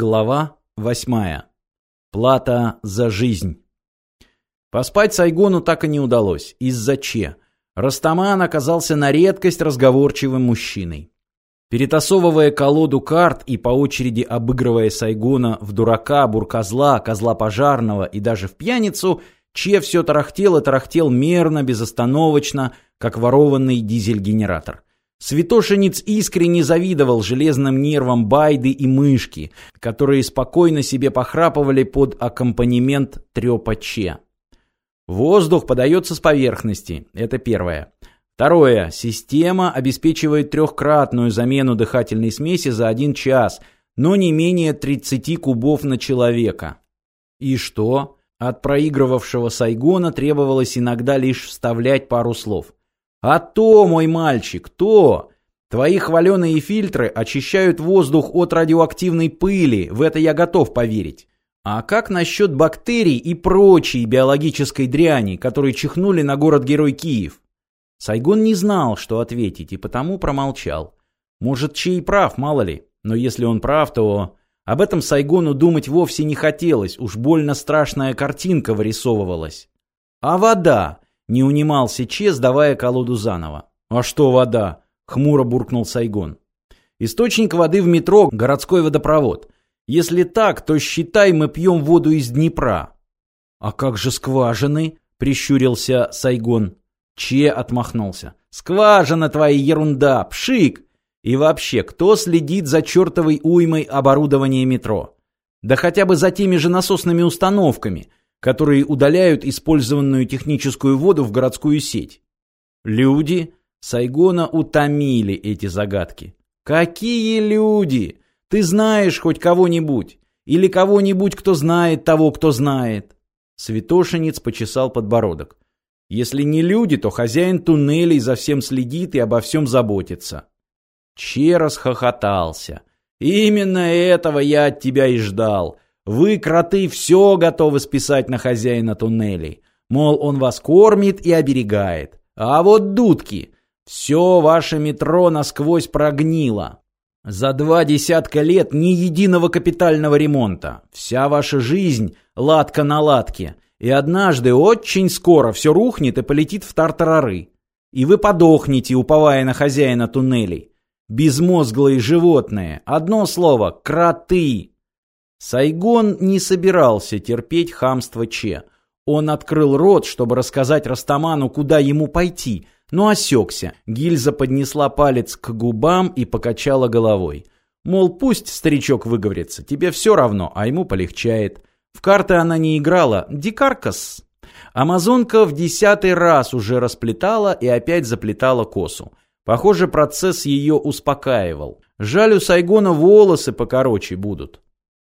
Глава восьмая. Плата за жизнь. Поспать Сайгону так и не удалось. Из-за Че. Растаман оказался на редкость разговорчивым мужчиной. Перетасовывая колоду карт и по очереди обыгрывая Сайгона в дурака, буркозла, козла пожарного и даже в пьяницу, Че все тарахтел и тарахтел мерно, безостановочно, как ворованный дизель-генератор. Святошинец искренне завидовал железным нервам Байды и Мышки, которые спокойно себе похрапывали под аккомпанемент трёпа Че. Воздух подается с поверхности, это первое. Второе. Система обеспечивает трехкратную замену дыхательной смеси за один час, но не менее 30 кубов на человека. И что? От проигрывавшего Сайгона требовалось иногда лишь вставлять пару слов – а то, мой мальчик, то! Твои хваленые фильтры очищают воздух от радиоактивной пыли, в это я готов поверить. А как насчет бактерий и прочей биологической дряни, которые чихнули на город-герой Киев? Сайгон не знал, что ответить, и потому промолчал. Может, чей прав, мало ли. Но если он прав, то... Об этом Сайгону думать вовсе не хотелось, уж больно страшная картинка вырисовывалась. А вода? Не унимался Че, сдавая колоду заново. «А что вода?» — хмуро буркнул Сайгон. «Источник воды в метро — городской водопровод. Если так, то считай, мы пьем воду из Днепра». «А как же скважины?» — прищурился Сайгон. Че отмахнулся. «Скважина твоя ерунда! Пшик! И вообще, кто следит за чертовой уймой оборудования метро? Да хотя бы за теми же насосными установками — которые удаляют использованную техническую воду в городскую сеть. Люди Сайгона утомили эти загадки. Какие люди? Ты знаешь хоть кого-нибудь? Или кого-нибудь, кто знает того, кто знает? Святошинец почесал подбородок. Если не люди, то хозяин туннелей за всем следит и обо всем заботится. Че расхохотался. Именно этого я от тебя и ждал. Вы, кроты, все готовы списать на хозяина туннелей. Мол, он вас кормит и оберегает. А вот дудки, все ваше метро насквозь прогнило. За два десятка лет ни единого капитального ремонта. Вся ваша жизнь ладка на ладке. И однажды очень скоро все рухнет и полетит в тартарары. И вы подохнете, уповая на хозяина туннелей. Безмозглые животные. Одно слово – кроты. Сайгон не собирался терпеть хамство Че. Он открыл рот, чтобы рассказать Растаману, куда ему пойти, но осекся. Гильза поднесла палец к губам и покачала головой. Мол, пусть старичок выговорится, тебе все равно, а ему полегчает. В карты она не играла, дикаркас. Амазонка в десятый раз уже расплетала и опять заплетала косу. Похоже, процесс ее успокаивал. Жаль, у Сайгона волосы покороче будут.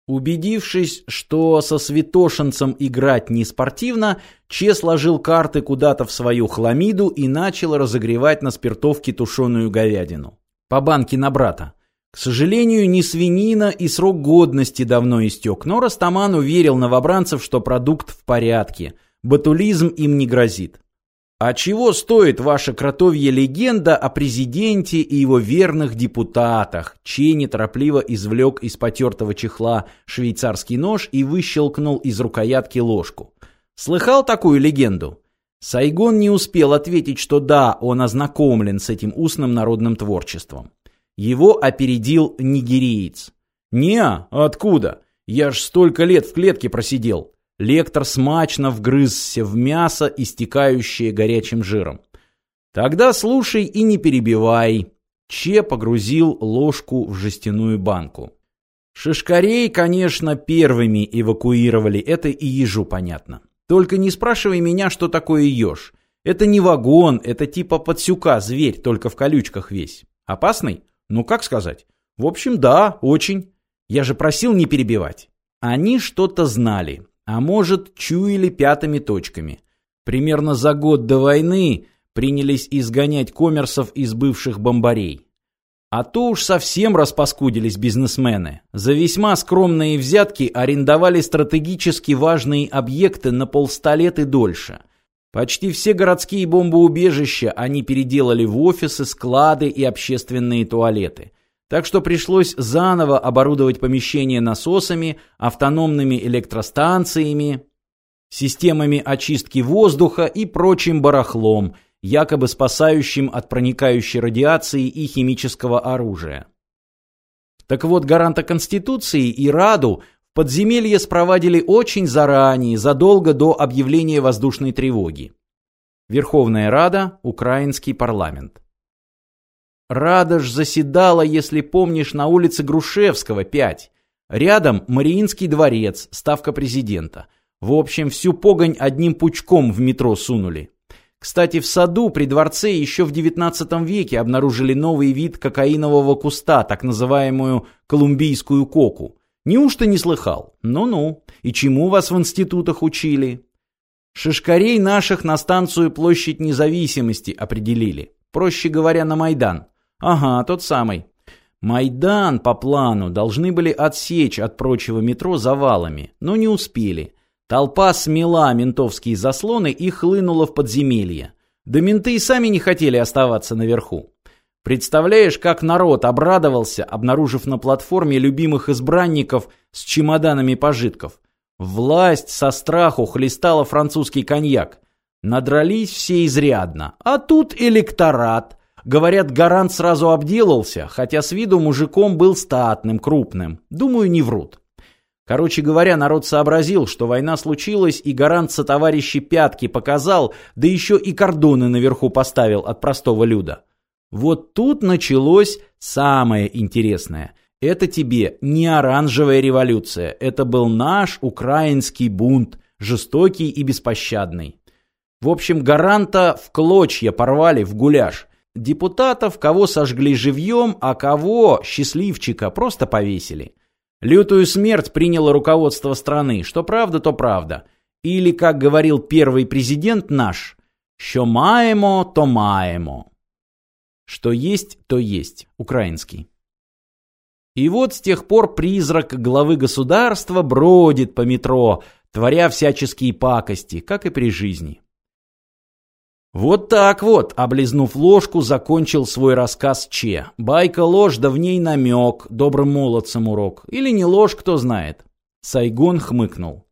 Убедившись, что со святошинцем играть не спортивно, Че сложил карты куда-то в свою хламиду и начал разогревать на спиртовке тушеную говядину. По банке на брата. К сожалению, не свинина и срок годности давно истек, но Растаман уверил новобранцев, что продукт в порядке, батулизм им не грозит. А чего стоит ваша кротовья легенда о президенте и его верных депутатах? Чей неторопливо извлек из потертого чехла швейцарский нож и выщелкнул из рукоятки ложку. Слыхал такую легенду? Сайгон не успел ответить, что да, он ознакомлен с этим устным народным творчеством. Его опередил нигериец. «Не, откуда? Я ж столько лет в клетке просидел. Лектор смачно вгрызся в мясо, истекающее горячим жиром. «Тогда слушай и не перебивай». Че погрузил ложку в жестяную банку. Шишкарей, конечно, первыми эвакуировали, это и ежу понятно. Только не спрашивай меня, что такое еж. Это не вагон, это типа подсюка, зверь, только в колючках весь. Опасный? Ну, как сказать? В общем, да, очень. Я же просил не перебивать. Они что-то знали а может, чуяли пятыми точками. Примерно за год до войны принялись изгонять коммерсов из бывших бомбарей. А то уж совсем распаскудились бизнесмены. За весьма скромные взятки арендовали стратегически важные объекты на полста лет и дольше. Почти все городские бомбоубежища они переделали в офисы, склады и общественные туалеты. Так что пришлось заново оборудовать помещение насосами, автономными электростанциями, системами очистки воздуха и прочим барахлом, якобы спасающим от проникающей радиации и химического оружия. Так вот, гаранта Конституции и Раду в подземелье спровадили очень заранее, задолго до объявления воздушной тревоги. Верховная Рада, Украинский парламент. Рада ж заседала, если помнишь, на улице Грушевского, 5. Рядом Мариинский дворец, ставка президента. В общем, всю погонь одним пучком в метро сунули. Кстати, в саду при дворце еще в XIX веке обнаружили новый вид кокаинового куста, так называемую колумбийскую коку. Неужто не слыхал? Ну-ну. И чему вас в институтах учили? Шишкарей наших на станцию Площадь Независимости определили. Проще говоря, на Майдан. Ага, тот самый. Майдан по плану должны были отсечь от прочего метро завалами, но не успели. Толпа смела ментовские заслоны и хлынула в подземелье. Да менты и сами не хотели оставаться наверху. Представляешь, как народ обрадовался, обнаружив на платформе любимых избранников с чемоданами пожитков. Власть со страху хлестала французский коньяк. Надрались все изрядно. А тут электорат. Говорят, Гарант сразу обделался, хотя с виду мужиком был статным, крупным. Думаю, не врут. Короче говоря, народ сообразил, что война случилась, и гарант со товарищи пятки показал, да еще и кордоны наверху поставил от простого люда. Вот тут началось самое интересное. Это тебе не оранжевая революция, это был наш украинский бунт, жестокий и беспощадный. В общем, гаранта в клочья порвали в гуляш. Депутатов, кого сожгли живьем, а кого, счастливчика, просто повесили. Лютую смерть приняло руководство страны. Что правда, то правда. Или, как говорил первый президент наш, «Що маємо, то маємо». Что есть, то есть. Украинский. И вот с тех пор призрак главы государства бродит по метро, творя всяческие пакости, как и при жизни. Вот так вот, облизнув ложку, закончил свой рассказ Че. Байка ложь, да в ней намек, добрым молодцам урок. Или не ложь, кто знает. Сайгон хмыкнул.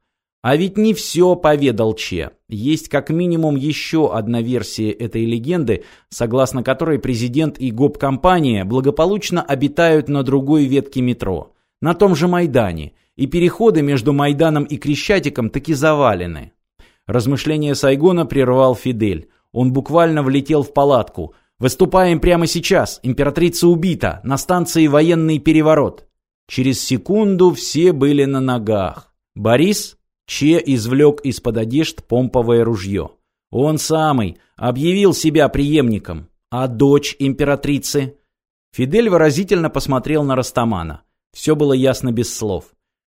А ведь не все поведал Че. Есть как минимум еще одна версия этой легенды, согласно которой президент и гоп-компания благополучно обитают на другой ветке метро, на том же Майдане, и переходы между Майданом и Крещатиком таки завалены. Размышления Сайгона прервал Фидель. Он буквально влетел в палатку. «Выступаем прямо сейчас. Императрица убита. На станции военный переворот». Через секунду все были на ногах. Борис Че извлек из-под одежд помповое ружье. Он самый объявил себя преемником. А дочь императрицы? Фидель выразительно посмотрел на Растамана. Все было ясно без слов.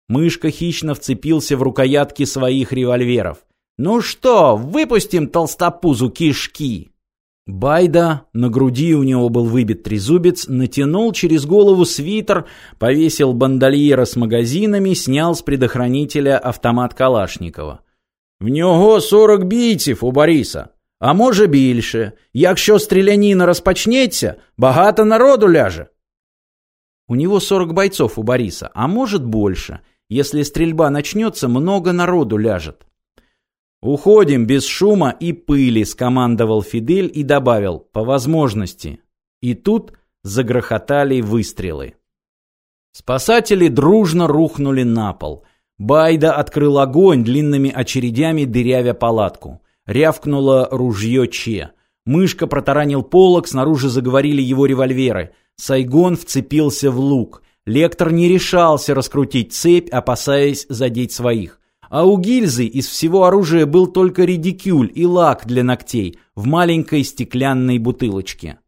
Мышка хищно вцепился в рукоятки своих револьверов. «Ну что, выпустим толстопузу кишки!» Байда, на груди у него был выбит трезубец, натянул через голову свитер, повесил бандольера с магазинами, снял с предохранителя автомат Калашникова. «В нього сорок бійців у Бориса, а може більше. Якщо стріляніна розпочнеться, багато народу ляже». У него сорок бойцов у Бориса, а может больше. Если стрельба начнется, много народу ляжет. «Уходим без шума и пыли», — скомандовал Фидель и добавил «по возможности». И тут загрохотали выстрелы. Спасатели дружно рухнули на пол. Байда открыл огонь длинными очередями, дырявя палатку. Рявкнуло ружье Че. Мышка протаранил полок, снаружи заговорили его револьверы. Сайгон вцепился в лук. Лектор не решался раскрутить цепь, опасаясь задеть своих. А у гильзы из всего оружия был только редикюль и лак для ногтей в маленькой стеклянной бутылочке.